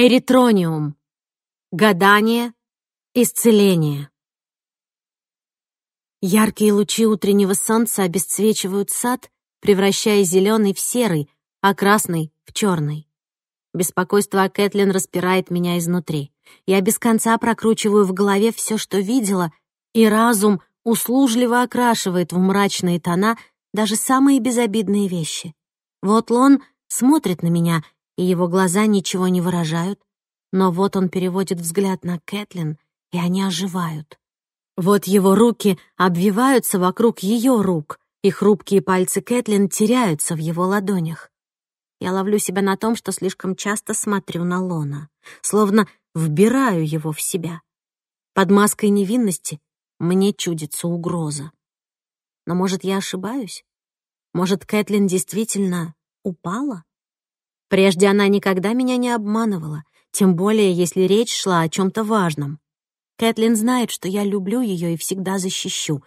Эритрониум. Гадание. Исцеление. Яркие лучи утреннего солнца обесцвечивают сад, превращая зеленый в серый, а красный — в черный. Беспокойство о Кэтлин распирает меня изнутри. Я без конца прокручиваю в голове все, что видела, и разум услужливо окрашивает в мрачные тона даже самые безобидные вещи. Вот Лон смотрит на меня — и его глаза ничего не выражают, но вот он переводит взгляд на Кэтлин, и они оживают. Вот его руки обвиваются вокруг ее рук, и хрупкие пальцы Кэтлин теряются в его ладонях. Я ловлю себя на том, что слишком часто смотрю на Лона, словно вбираю его в себя. Под маской невинности мне чудится угроза. Но, может, я ошибаюсь? Может, Кэтлин действительно упала? Прежде она никогда меня не обманывала, тем более если речь шла о чем то важном. Кэтлин знает, что я люблю ее и всегда защищу.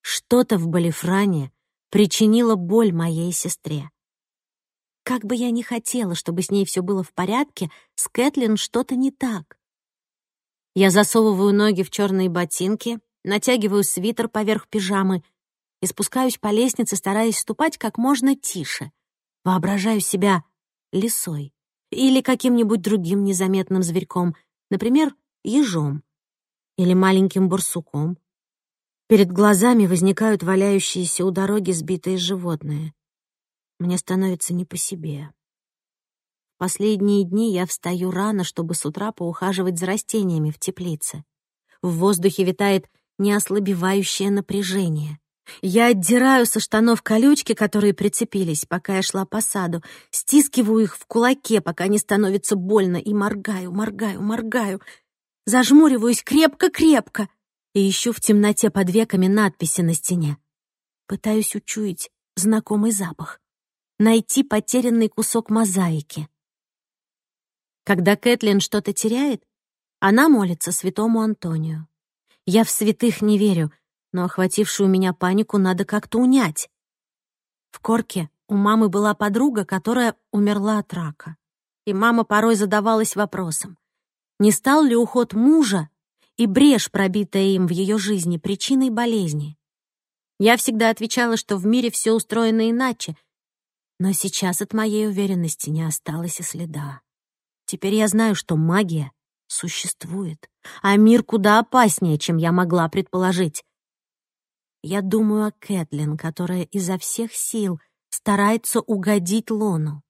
Что-то в Балифране причинило боль моей сестре. Как бы я ни хотела, чтобы с ней все было в порядке, с Кэтлин что-то не так. Я засовываю ноги в черные ботинки, натягиваю свитер поверх пижамы и спускаюсь по лестнице, стараясь ступать как можно тише. Воображаю себя лисой или каким-нибудь другим незаметным зверьком, например, ежом или маленьким бурсуком. Перед глазами возникают валяющиеся у дороги сбитые животные. Мне становится не по себе. Последние дни я встаю рано, чтобы с утра поухаживать за растениями в теплице. В воздухе витает неослабевающее напряжение. Я отдираю со штанов колючки, которые прицепились, пока я шла по саду, стискиваю их в кулаке, пока не становится больно, и моргаю, моргаю, моргаю, зажмуриваюсь крепко-крепко и ищу в темноте под веками надписи на стене. Пытаюсь учуять знакомый запах, найти потерянный кусок мозаики. Когда Кэтлин что-то теряет, она молится святому Антонию. Я в святых не верю, но охватившую меня панику надо как-то унять. В корке у мамы была подруга, которая умерла от рака. И мама порой задавалась вопросом, не стал ли уход мужа и брешь, пробитая им в ее жизни, причиной болезни. Я всегда отвечала, что в мире все устроено иначе, но сейчас от моей уверенности не осталось и следа. Теперь я знаю, что магия существует, а мир куда опаснее, чем я могла предположить. Я думаю о Кэтлин, которая изо всех сил старается угодить Лону.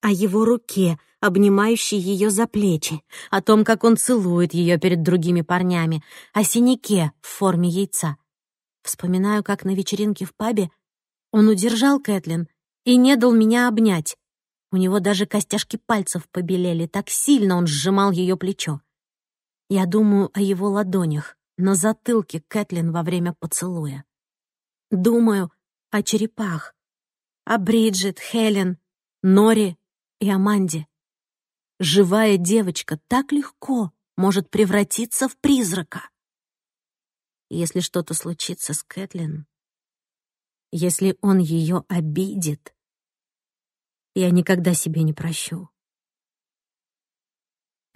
О его руке, обнимающей ее за плечи, о том, как он целует ее перед другими парнями, о синяке в форме яйца. Вспоминаю, как на вечеринке в пабе он удержал Кэтлин и не дал меня обнять. У него даже костяшки пальцев побелели, так сильно он сжимал ее плечо. Я думаю о его ладонях, на затылке Кэтлин во время поцелуя. Думаю о черепах, о Бриджит, Хелен, Нори и Аманде. Живая девочка так легко может превратиться в призрака. Если что-то случится с Кэтлин, если он ее обидит, я никогда себе не прощу.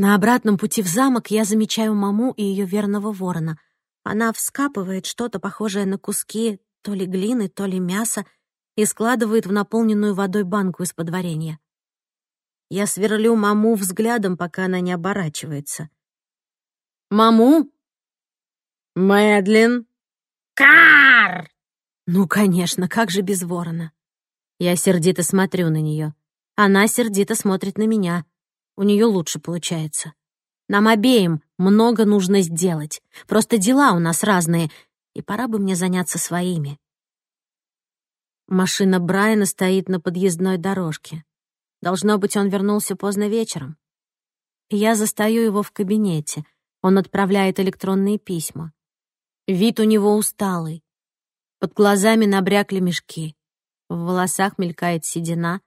На обратном пути в замок я замечаю маму и ее верного ворона. Она вскапывает что-то похожее на куски то ли глины, то ли мяса и складывает в наполненную водой банку из подворения. Я сверлю маму взглядом, пока она не оборачивается. «Маму?» «Мэдлин?» «Кар!» «Ну, конечно, как же без ворона?» Я сердито смотрю на нее. Она сердито смотрит на меня у нее лучше получается. Нам обеим много нужно сделать. Просто дела у нас разные, и пора бы мне заняться своими. Машина Брайана стоит на подъездной дорожке. Должно быть, он вернулся поздно вечером. Я застаю его в кабинете. Он отправляет электронные письма. Вид у него усталый. Под глазами набрякли мешки. В волосах мелькает седина.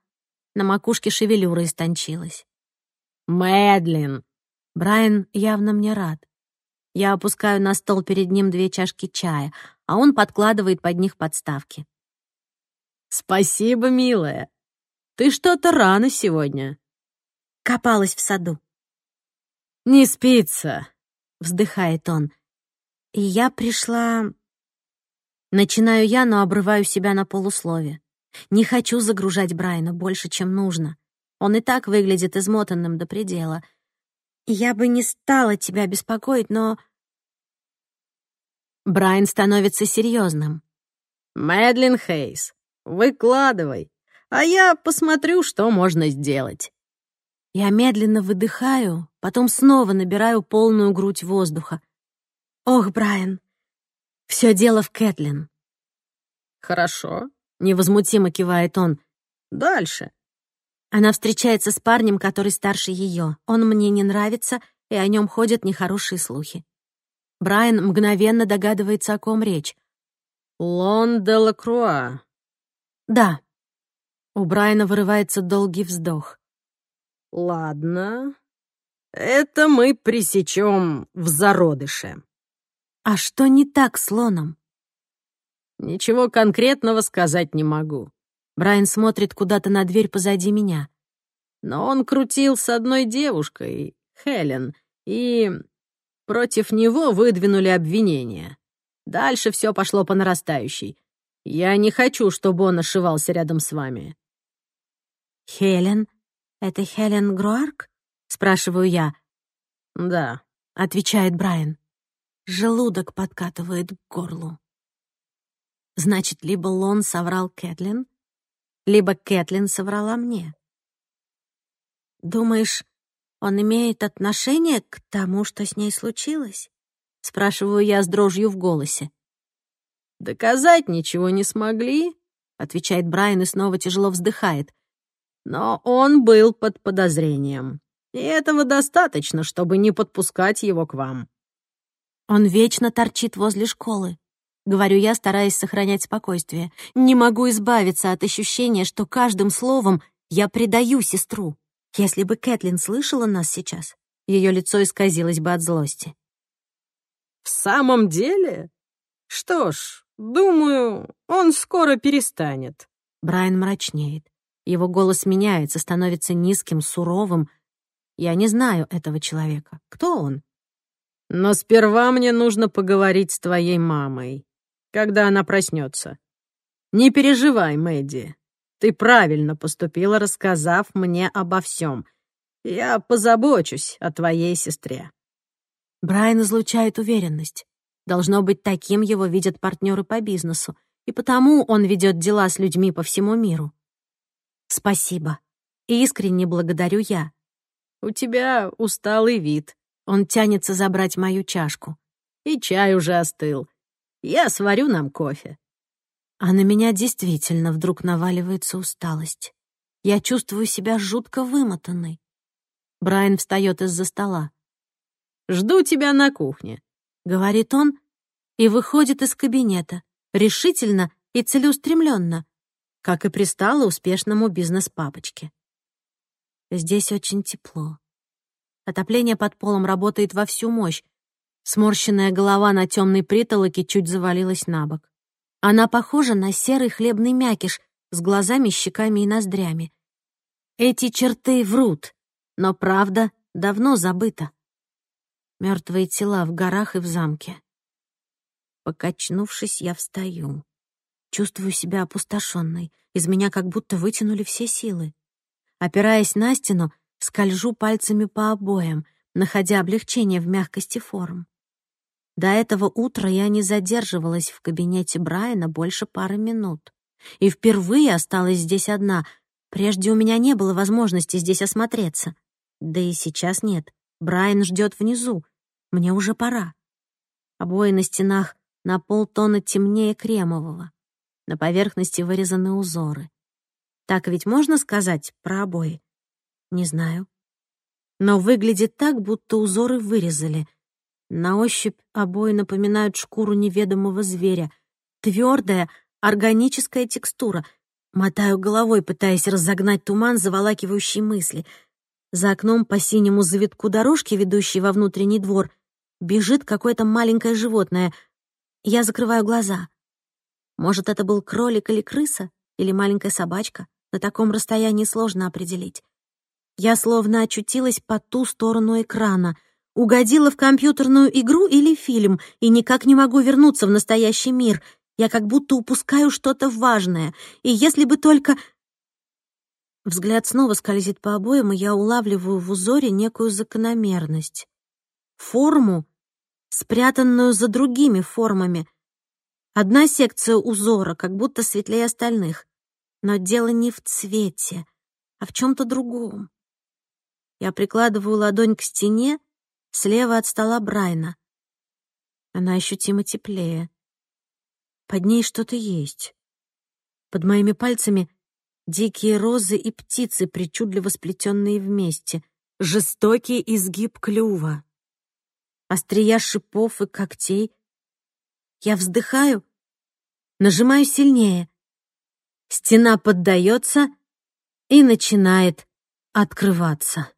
На макушке шевелюра истончилась. «Мэдлин!» Брайан явно мне рад. Я опускаю на стол перед ним две чашки чая, а он подкладывает под них подставки. «Спасибо, милая. Ты что-то рано сегодня». Копалась в саду. «Не спится», — вздыхает он. «И я пришла...» Начинаю я, но обрываю себя на полуслове. Не хочу загружать Брайана больше, чем нужно. Он и так выглядит измотанным до предела. Я бы не стала тебя беспокоить, но...» Брайан становится серьезным. «Мэдлин Хейс, выкладывай, а я посмотрю, что можно сделать». Я медленно выдыхаю, потом снова набираю полную грудь воздуха. «Ох, Брайан, все дело в Кэтлин». «Хорошо», — невозмутимо кивает он. «Дальше». Она встречается с парнем, который старше ее. Он мне не нравится, и о нем ходят нехорошие слухи. Брайан мгновенно догадывается, о ком речь. «Лон де Лакруа». «Да». У Брайана вырывается долгий вздох. «Ладно. Это мы пресечем в зародыше». «А что не так с Лоном?» «Ничего конкретного сказать не могу. Брайан смотрит куда-то на дверь позади меня. Но он крутил с одной девушкой, Хелен, и против него выдвинули обвинения. Дальше все пошло по нарастающей. Я не хочу, чтобы он ошивался рядом с вами. «Хелен? Это Хелен Груарк?» — спрашиваю я. «Да», — отвечает Брайан. Желудок подкатывает к горлу. Значит, либо Лон соврал Кэтлин, либо Кэтлин соврала мне. «Думаешь, он имеет отношение к тому, что с ней случилось?» — спрашиваю я с дрожью в голосе. «Доказать ничего не смогли», — отвечает Брайан и снова тяжело вздыхает. «Но он был под подозрением, и этого достаточно, чтобы не подпускать его к вам». Он вечно торчит возле школы. Говорю я, стараясь сохранять спокойствие. Не могу избавиться от ощущения, что каждым словом я предаю сестру. Если бы Кэтлин слышала нас сейчас, ее лицо исказилось бы от злости. «В самом деле? Что ж, думаю, он скоро перестанет». Брайан мрачнеет. Его голос меняется, становится низким, суровым. Я не знаю этого человека. Кто он? «Но сперва мне нужно поговорить с твоей мамой», когда она проснется. Не переживай, Мэдди. Ты правильно поступила, рассказав мне обо всем. Я позабочусь о твоей сестре. Брайан излучает уверенность. Должно быть, таким его видят партнеры по бизнесу, и потому он ведет дела с людьми по всему миру. Спасибо. И искренне благодарю я. У тебя усталый вид. Он тянется забрать мою чашку. И чай уже остыл. Я сварю нам кофе». А на меня действительно вдруг наваливается усталость. Я чувствую себя жутко вымотанной. Брайан встает из-за стола. «Жду тебя на кухне», — говорит он и выходит из кабинета, решительно и целеустремленно, как и пристало успешному бизнес-папочке. Здесь очень тепло. Отопление под полом работает во всю мощь, Сморщенная голова на темной притолоке чуть завалилась на бок. Она похожа на серый хлебный мякиш с глазами, щеками и ноздрями. Эти черты врут, но правда давно забыта. Мертвые тела в горах и в замке. Покачнувшись, я встаю. Чувствую себя опустошенной. Из меня как будто вытянули все силы. Опираясь на стену, скольжу пальцами по обоям, находя облегчение в мягкости форм. До этого утра я не задерживалась в кабинете Брайана больше пары минут. И впервые осталась здесь одна. Прежде у меня не было возможности здесь осмотреться. Да и сейчас нет. Брайан ждет внизу. Мне уже пора. Обои на стенах на полтона темнее кремового. На поверхности вырезаны узоры. Так ведь можно сказать про обои? Не знаю. Но выглядит так, будто узоры вырезали — на ощупь обои напоминают шкуру неведомого зверя. Твердая, органическая текстура. Мотаю головой, пытаясь разогнать туман, заволакивающий мысли. За окном по синему завитку дорожки, ведущей во внутренний двор, бежит какое-то маленькое животное. Я закрываю глаза. Может, это был кролик или крыса, или маленькая собачка. На таком расстоянии сложно определить. Я словно очутилась по ту сторону экрана — Угодила в компьютерную игру или фильм, и никак не могу вернуться в настоящий мир. Я как будто упускаю что-то важное. И если бы только... Взгляд снова скользит по обоям и я улавливаю в узоре некую закономерность. Форму, спрятанную за другими формами. Одна секция узора, как будто светлее остальных. Но дело не в цвете, а в чем то другом. Я прикладываю ладонь к стене, Слева от стола Брайна. Она ощутимо теплее. Под ней что-то есть. Под моими пальцами дикие розы и птицы, причудливо сплетенные вместе. Жестокий изгиб клюва. Острия шипов и когтей. Я вздыхаю, нажимаю сильнее. Стена поддается и начинает открываться.